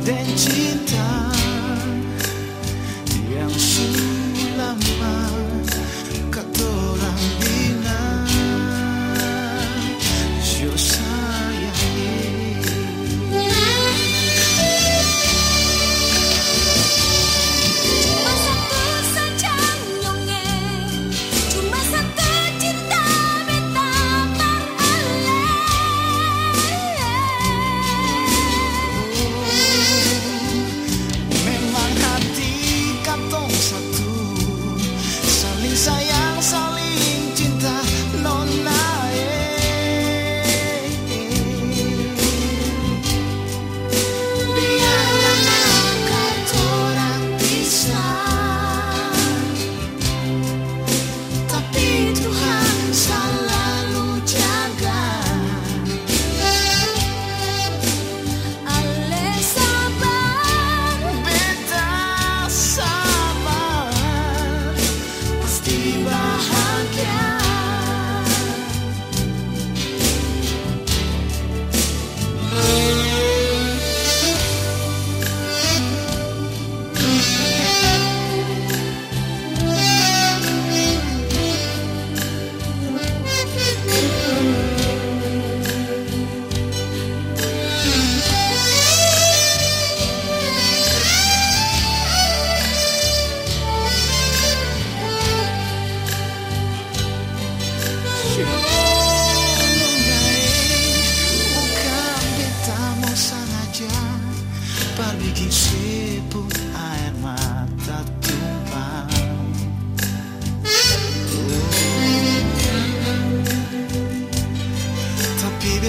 identidade. I am. Anticipo a armata do mal. Tapi